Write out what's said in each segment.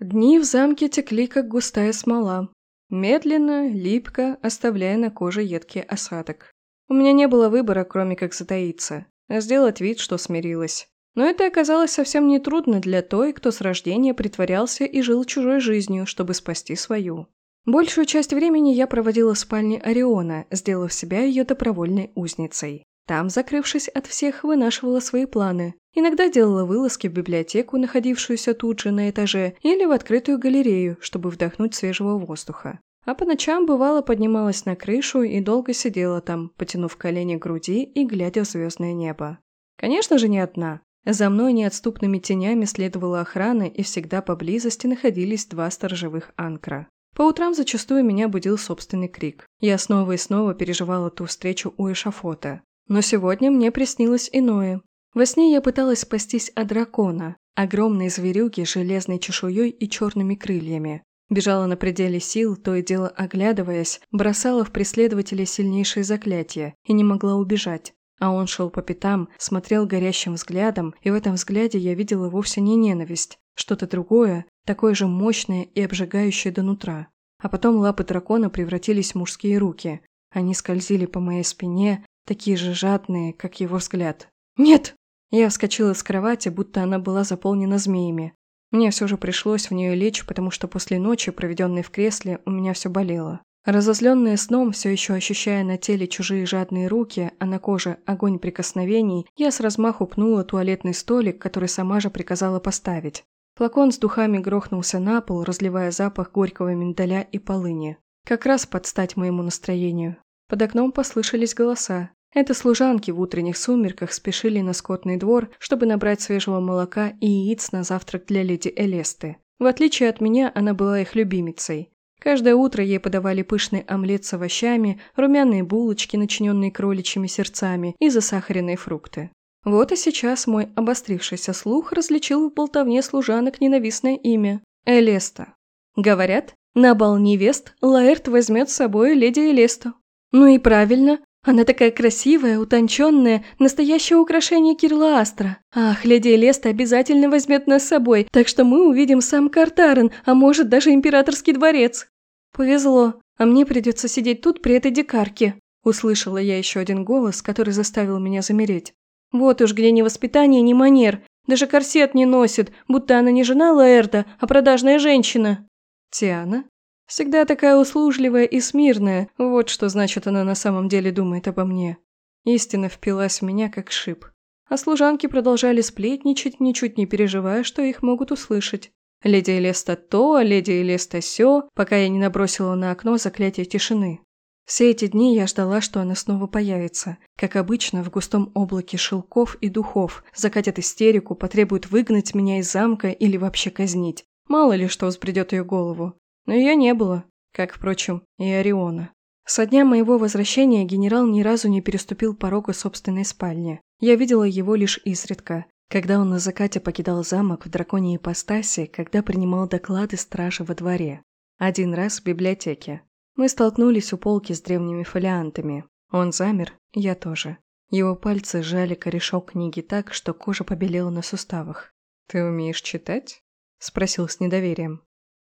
Дни в замке текли, как густая смола. Медленно, липко, оставляя на коже едкий осадок. У меня не было выбора, кроме как затаиться, сделать вид, что смирилась. Но это оказалось совсем не трудно для той, кто с рождения притворялся и жил чужой жизнью, чтобы спасти свою. Большую часть времени я проводила в спальне Ориона, сделав себя ее добровольной узницей. Там, закрывшись от всех, вынашивала свои планы. Иногда делала вылазки в библиотеку, находившуюся тут же на этаже, или в открытую галерею, чтобы вдохнуть свежего воздуха. А по ночам, бывало, поднималась на крышу и долго сидела там, потянув колени к груди и глядя в звездное небо. Конечно же, не одна. За мной неотступными тенями следовала охрана, и всегда поблизости находились два сторожевых анкра. По утрам зачастую меня будил собственный крик. Я снова и снова переживала ту встречу у эшафота. Но сегодня мне приснилось иное. Во сне я пыталась спастись от дракона, огромной зверюги с железной чешуей и черными крыльями. Бежала на пределе сил, то и дело оглядываясь, бросала в преследователя сильнейшие заклятия и не могла убежать. А он шел по пятам, смотрел горящим взглядом, и в этом взгляде я видела вовсе не ненависть, что-то другое, такое же мощное и обжигающее до нутра. А потом лапы дракона превратились в мужские руки. Они скользили по моей спине, такие же жадные, как его взгляд. «Нет!» Я вскочила с кровати, будто она была заполнена змеями. Мне все же пришлось в нее лечь, потому что после ночи, проведенной в кресле, у меня все болело. Разозленная сном, все еще ощущая на теле чужие жадные руки, а на коже огонь прикосновений, я с размаху пнула туалетный столик, который сама же приказала поставить. Флакон с духами грохнулся на пол, разливая запах горького миндаля и полыни. Как раз под стать моему настроению. Под окном послышались голоса. Это служанки в утренних сумерках спешили на скотный двор, чтобы набрать свежего молока и яиц на завтрак для леди Элесты. В отличие от меня, она была их любимицей. Каждое утро ей подавали пышный омлет с овощами, румяные булочки, начиненные кроличьими сердцами, и засахаренные фрукты. Вот и сейчас мой обострившийся слух различил в болтовне служанок ненавистное имя – Элеста. Говорят, на бал невест Лаэрт возьмет с собой леди Элесту. Ну и правильно, она такая красивая, утонченная, настоящее украшение Кирла Астра. Ах, леди Элеста обязательно возьмет нас с собой, так что мы увидим сам Картарен, а может даже императорский дворец. Повезло, а мне придется сидеть тут при этой дикарке. Услышала я еще один голос, который заставил меня замереть. Вот уж где ни воспитание, ни манер. Даже корсет не носит, будто она не жена Лаэрда, а продажная женщина. Тиана? Всегда такая услужливая и смирная, вот что значит она на самом деле думает обо мне. Истина впилась в меня как шип. А служанки продолжали сплетничать, ничуть не переживая, что их могут услышать. Леди Элеста то, леди Элеста сё, пока я не набросила на окно заклятие тишины. Все эти дни я ждала, что она снова появится. Как обычно, в густом облаке шелков и духов, закатят истерику, потребуют выгнать меня из замка или вообще казнить. Мало ли что взбредет ее голову. Но ее не было, как, впрочем, и Ориона. Со дня моего возвращения генерал ни разу не переступил порога собственной спальни. Я видела его лишь изредка, когда он на закате покидал замок в драконьей ипостаси, когда принимал доклады стражи во дворе. Один раз в библиотеке. Мы столкнулись у полки с древними фолиантами. Он замер, я тоже. Его пальцы сжали корешок книги так, что кожа побелела на суставах. «Ты умеешь читать?» – спросил с недоверием.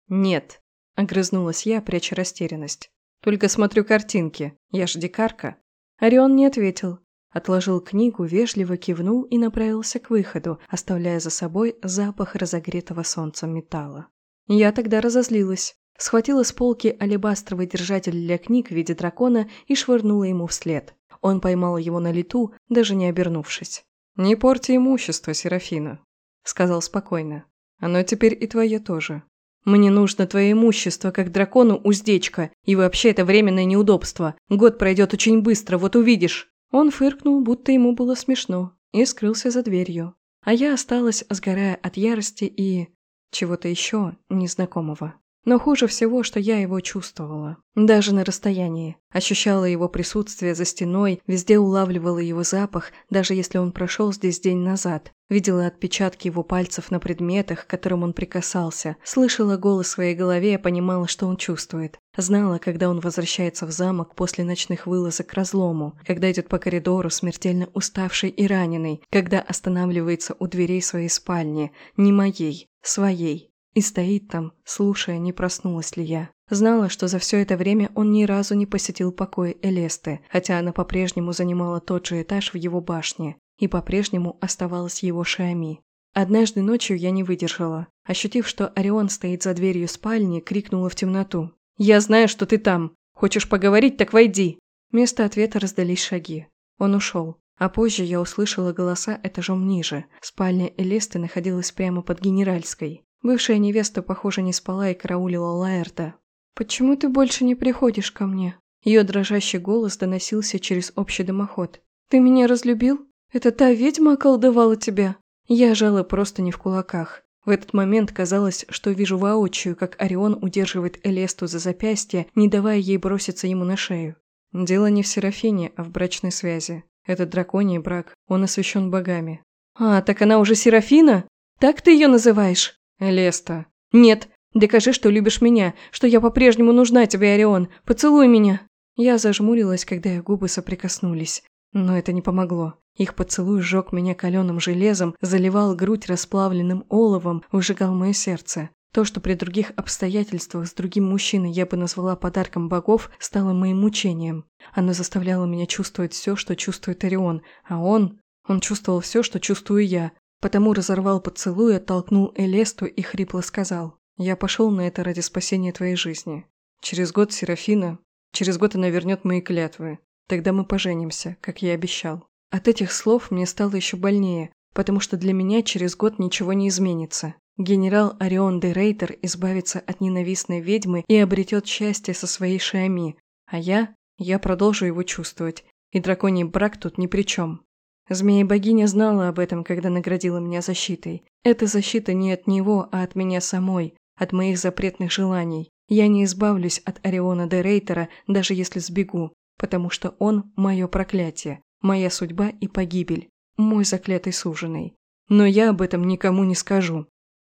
«Нет», – огрызнулась я, пряча растерянность. «Только смотрю картинки. Я ж дикарка». Орион не ответил. Отложил книгу, вежливо кивнул и направился к выходу, оставляя за собой запах разогретого солнцем металла. Я тогда разозлилась. Схватила с полки алебастровый держатель для книг в виде дракона и швырнула ему вслед. Он поймал его на лету, даже не обернувшись. «Не порти имущество, Серафина», — сказал спокойно. «Оно теперь и твое тоже. Мне нужно твое имущество, как дракону уздечка, и вообще это временное неудобство. Год пройдет очень быстро, вот увидишь». Он фыркнул, будто ему было смешно, и скрылся за дверью. А я осталась, сгорая от ярости и... чего-то еще незнакомого. Но хуже всего, что я его чувствовала. Даже на расстоянии. Ощущала его присутствие за стеной, везде улавливала его запах, даже если он прошел здесь день назад. Видела отпечатки его пальцев на предметах, к которым он прикасался. Слышала голос в своей голове, понимала, что он чувствует. Знала, когда он возвращается в замок после ночных вылазок к разлому, когда идет по коридору смертельно уставший и раненый, когда останавливается у дверей своей спальни, не моей, своей. И стоит там, слушая, не проснулась ли я. Знала, что за все это время он ни разу не посетил покои Элесты, хотя она по-прежнему занимала тот же этаж в его башне и по-прежнему оставалась его Шиами. Однажды ночью я не выдержала. Ощутив, что Орион стоит за дверью спальни, крикнула в темноту. «Я знаю, что ты там! Хочешь поговорить, так войди!» Вместо ответа раздались шаги. Он ушел. А позже я услышала голоса этажом ниже. Спальня Элесты находилась прямо под генеральской. Бывшая невеста, похоже, не спала и караулила Лаэрта. «Почему ты больше не приходишь ко мне?» Ее дрожащий голос доносился через общий дымоход. «Ты меня разлюбил? Это та ведьма околдовала тебя?» Я жала просто не в кулаках. В этот момент казалось, что вижу воочию, как Орион удерживает Элесту за запястье, не давая ей броситься ему на шею. Дело не в Серафине, а в брачной связи. Этот драконий брак, он освящен богами. «А, так она уже Серафина? Так ты ее называешь?» «Элеста». «Нет, докажи, что любишь меня, что я по-прежнему нужна тебе, Орион. Поцелуй меня». Я зажмурилась, когда их губы соприкоснулись. Но это не помогло. Их поцелуй сжег меня каленым железом, заливал грудь расплавленным оловом, выжигал мое сердце. То, что при других обстоятельствах с другим мужчиной я бы назвала подарком богов, стало моим мучением. Оно заставляло меня чувствовать все, что чувствует Орион, а он... Он чувствовал все, что чувствую я. Потому разорвал поцелуй, оттолкнул Элесту и хрипло сказал. «Я пошел на это ради спасения твоей жизни. Через год Серафина... Через год она вернет мои клятвы. Тогда мы поженимся, как я обещал». От этих слов мне стало еще больнее, потому что для меня через год ничего не изменится. Генерал Орион де Рейтер избавится от ненавистной ведьмы и обретет счастье со своей Шиами, а я, я продолжу его чувствовать, и драконий брак тут ни при чем. Змея-богиня знала об этом, когда наградила меня защитой. Эта защита не от него, а от меня самой, от моих запретных желаний. Я не избавлюсь от Ориона де Рейтера, даже если сбегу, потому что он – мое проклятие, моя судьба и погибель, мой заклятый суженый. Но я об этом никому не скажу.